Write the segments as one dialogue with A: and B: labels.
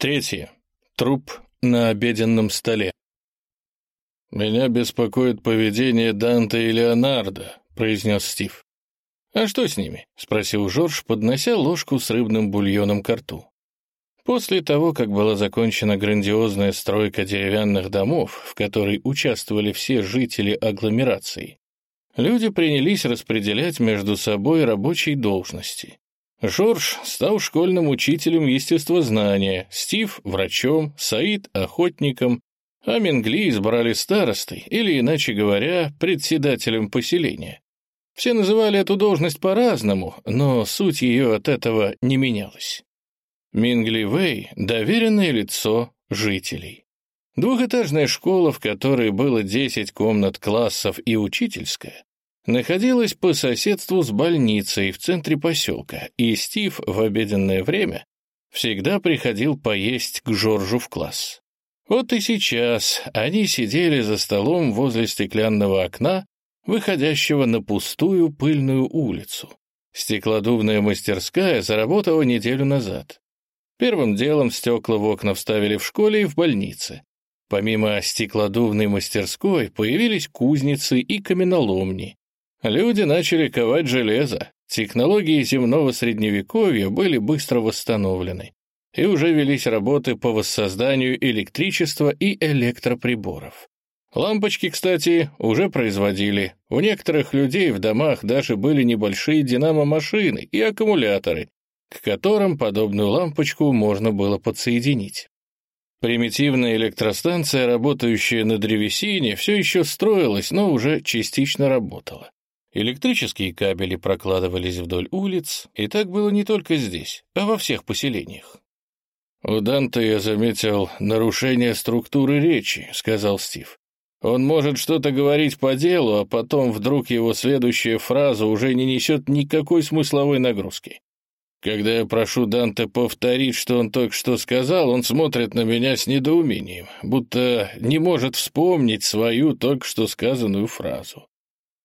A: Третье. Труп на обеденном столе. «Меня беспокоит поведение Данте и Леонардо», — произнес Стив. «А что с ними?» — спросил Жорж, поднося ложку с рыбным бульоном к рту. После того, как была закончена грандиозная стройка деревянных домов, в которой участвовали все жители агломерации, люди принялись распределять между собой рабочие должности. Жорж стал школьным учителем естествознания, Стив — врачом, Саид — охотником, а Менгли избрали старостой, или, иначе говоря, председателем поселения. Все называли эту должность по-разному, но суть ее от этого не менялась. Мингли Вэй — доверенное лицо жителей. Двухэтажная школа, в которой было 10 комнат классов и учительская, находилась по соседству с больницей в центре поселка, и Стив в обеденное время всегда приходил поесть к Жоржу в класс. Вот и сейчас они сидели за столом возле стеклянного окна, выходящего на пустую пыльную улицу. Стеклодувная мастерская заработала неделю назад. Первым делом стекла в окна вставили в школе и в больнице. Помимо стеклодувной мастерской появились кузницы и каменоломни. Люди начали ковать железо. Технологии земного средневековья были быстро восстановлены. И уже велись работы по воссозданию электричества и электроприборов. Лампочки, кстати, уже производили. У некоторых людей в домах даже были небольшие динамо-машины и аккумуляторы, к которым подобную лампочку можно было подсоединить. Примитивная электростанция, работающая на древесине, все еще строилась, но уже частично работала. Электрические кабели прокладывались вдоль улиц, и так было не только здесь, а во всех поселениях. «У Данте я заметил нарушение структуры речи», — сказал Стив. «Он может что-то говорить по делу, а потом вдруг его следующая фраза уже не несет никакой смысловой нагрузки. Когда я прошу Данте повторить, что он только что сказал, он смотрит на меня с недоумением, будто не может вспомнить свою только что сказанную фразу.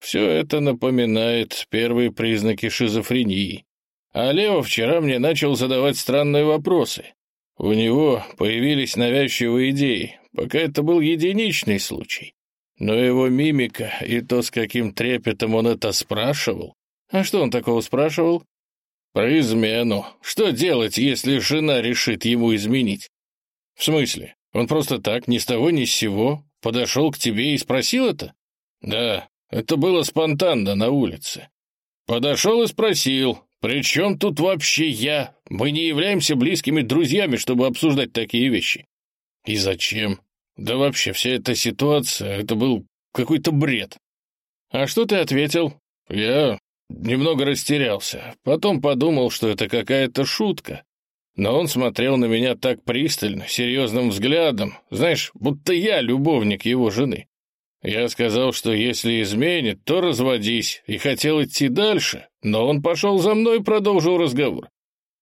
A: Все это напоминает первые признаки шизофрении. А Лео вчера мне начал задавать странные вопросы. У него появились навязчивые идеи, пока это был единичный случай. Но его мимика и то, с каким трепетом он это спрашивал... А что он такого спрашивал? Про измену. Что делать, если жена решит ему изменить? В смысле? Он просто так, ни с того ни с сего, подошел к тебе и спросил это? Да, это было спонтанно на улице. Подошел и спросил, «При чем тут вообще я? Мы не являемся близкими друзьями, чтобы обсуждать такие вещи». «И зачем? Да вообще вся эта ситуация, это был какой-то бред». «А что ты ответил?» «Я немного растерялся. Потом подумал, что это какая-то шутка. Но он смотрел на меня так пристально, серьезным взглядом, знаешь, будто я любовник его жены. Я сказал, что если изменит, то разводись, и хотел идти дальше, но он пошел за мной и продолжил разговор.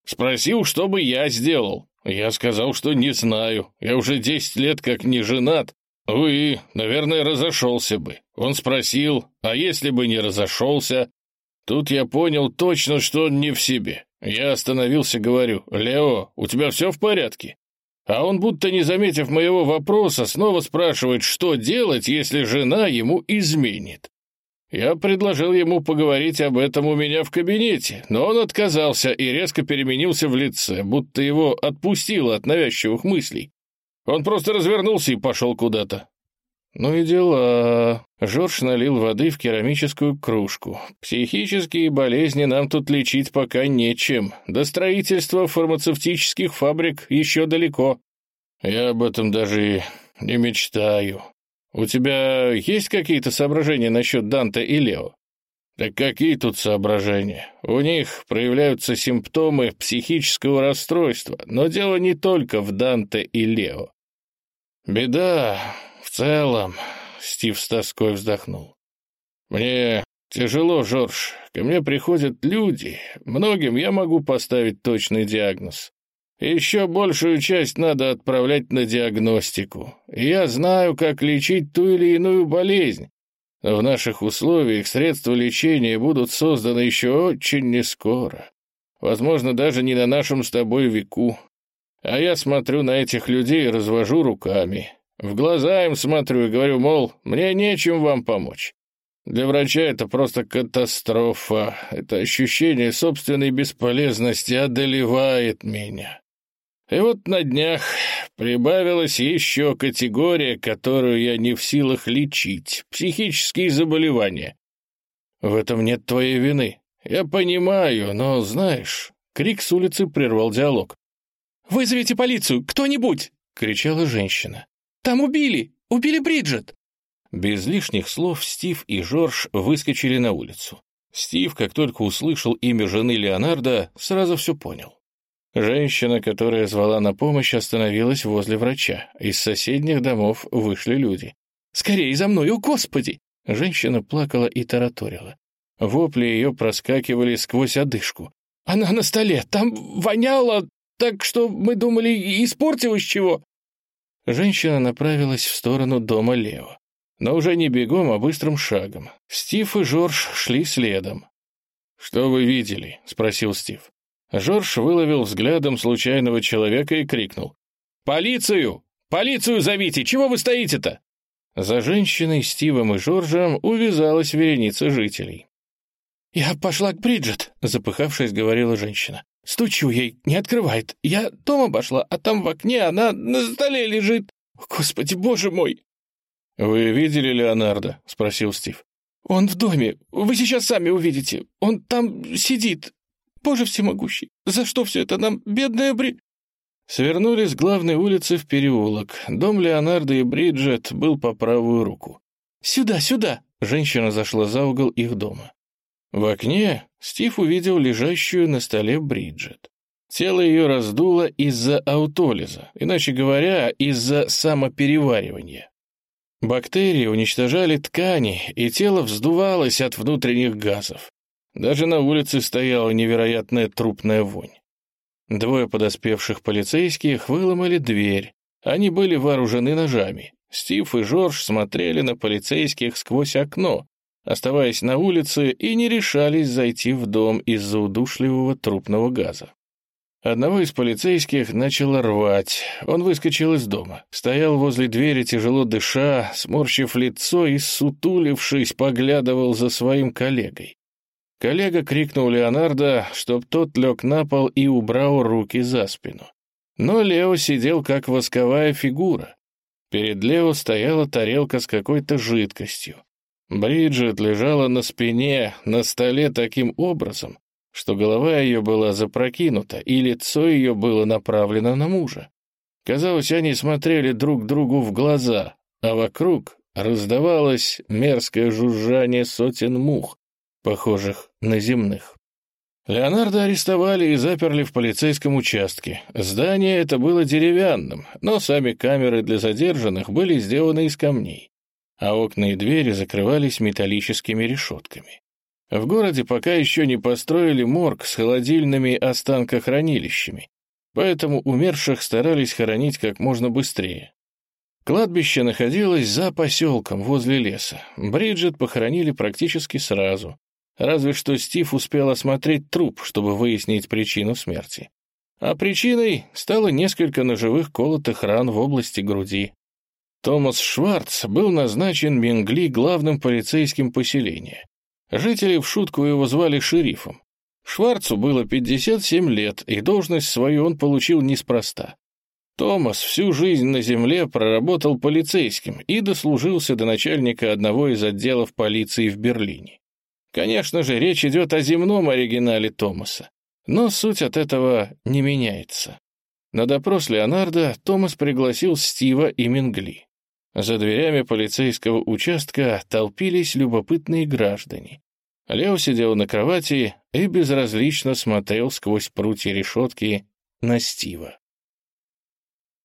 A: Спросил, что бы я сделал. Я сказал, что не знаю, я уже десять лет как не женат. Вы, наверное, разошелся бы. Он спросил, а если бы не разошелся? Тут я понял точно, что он не в себе. Я остановился, говорю, «Лео, у тебя все в порядке?» А он, будто не заметив моего вопроса, снова спрашивает, что делать, если жена ему изменит. Я предложил ему поговорить об этом у меня в кабинете, но он отказался и резко переменился в лице, будто его отпустило от навязчивых мыслей. Он просто развернулся и пошел куда-то. Ну и дела. Жорж налил воды в керамическую кружку. Психические болезни нам тут лечить пока нечем. До строительства фармацевтических фабрик еще далеко. Я об этом даже не мечтаю. У тебя есть какие-то соображения насчет Данте и Лео? Да какие тут соображения? У них проявляются симптомы психического расстройства, но дело не только в Данте и Лео. Беда целом...» — Стив с тоской вздохнул. «Мне тяжело, Жорж. Ко мне приходят люди. Многим я могу поставить точный диагноз. Еще большую часть надо отправлять на диагностику. я знаю, как лечить ту или иную болезнь. Но в наших условиях средства лечения будут созданы еще очень нескоро. Возможно, даже не на нашем с тобой веку. А я смотрю на этих людей и развожу руками. В глаза им смотрю и говорю, мол, мне нечем вам помочь. Для врача это просто катастрофа. Это ощущение собственной бесполезности одолевает меня. И вот на днях прибавилась еще категория, которую я не в силах лечить — психические заболевания. В этом нет твоей вины. Я понимаю, но, знаешь, крик с улицы прервал диалог.
B: «Вызовите полицию! Кто-нибудь!» — кричала женщина. «Там убили! Убили Бриджит!»
A: Без лишних слов Стив и Жорж выскочили на улицу. Стив, как только услышал имя жены Леонардо, сразу все понял. Женщина, которая звала на помощь, остановилась возле врача. Из соседних домов вышли люди.
B: «Скорее за мной, о господи!»
A: Женщина плакала и тараторила. Вопли ее проскакивали сквозь одышку.
B: «Она на столе, там воняло, так что мы думали, испортилось чего!»
A: Женщина направилась в сторону дома Лео. Но уже не бегом, а быстрым шагом. Стив и Жорж шли следом. «Что вы видели?» — спросил Стив. Жорж выловил взглядом случайного человека и крикнул. «Полицию! Полицию зовите! Чего вы стоите-то?» За женщиной, Стивом и Жоржем увязалась вереница жителей.
B: «Я пошла к Бриджит», — запыхавшись, говорила женщина. «Стучу ей, не открывает. Я дом обошла, а там в окне она на столе лежит. Господи, боже мой!»
A: «Вы видели Леонардо?» — спросил Стив.
B: «Он в доме. Вы сейчас сами увидите. Он там сидит. Боже всемогущий, за что все это нам, бедная Бри...»
A: Свернули с главной улицы в переулок. Дом Леонардо и Бриджет был по правую руку.
B: «Сюда, сюда!» Женщина зашла за угол их дома.
A: В окне Стив увидел лежащую на столе Бриджет. Тело ее раздуло из-за аутолиза, иначе говоря, из-за самопереваривания. Бактерии уничтожали ткани, и тело вздувалось от внутренних газов. Даже на улице стояла невероятная трупная вонь. Двое подоспевших полицейских выломали дверь. Они были вооружены ножами. Стив и Жорж смотрели на полицейских сквозь окно, оставаясь на улице и не решались зайти в дом из-за удушливого трупного газа. Одного из полицейских начало рвать. Он выскочил из дома. Стоял возле двери, тяжело дыша, сморщив лицо и, сутулившись, поглядывал за своим коллегой. Коллега крикнул Леонардо, чтоб тот лег на пол и убрал руки за спину. Но Лео сидел как восковая фигура. Перед Лео стояла тарелка с какой-то жидкостью. Бриджит лежала на спине, на столе таким образом, что голова ее была запрокинута, и лицо ее было направлено на мужа. Казалось, они смотрели друг другу в глаза, а вокруг раздавалось мерзкое жужжание сотен мух, похожих на земных. Леонардо арестовали и заперли в полицейском участке. Здание это было деревянным, но сами камеры для задержанных были сделаны из камней, а окна и двери закрывались металлическими решетками. В городе пока еще не построили морг с холодильными останкохранилищами, поэтому умерших старались хоронить как можно быстрее. Кладбище находилось за поселком, возле леса. Бриджит похоронили практически сразу. Разве что Стив успел осмотреть труп, чтобы выяснить причину смерти. А причиной стало несколько ножевых колотых ран в области груди. Томас Шварц был назначен Мингли главным полицейским поселения. Жители в шутку его звали шерифом. Шварцу было 57 лет, и должность свою он получил неспроста. Томас всю жизнь на земле проработал полицейским и дослужился до начальника одного из отделов полиции в Берлине. Конечно же, речь идет о земном оригинале Томаса, но суть от этого не меняется. На допрос Леонардо Томас пригласил Стива и Мингли. За дверями полицейского участка толпились любопытные граждане. Лео сидел на кровати и безразлично смотрел сквозь прутья решетки на Стива.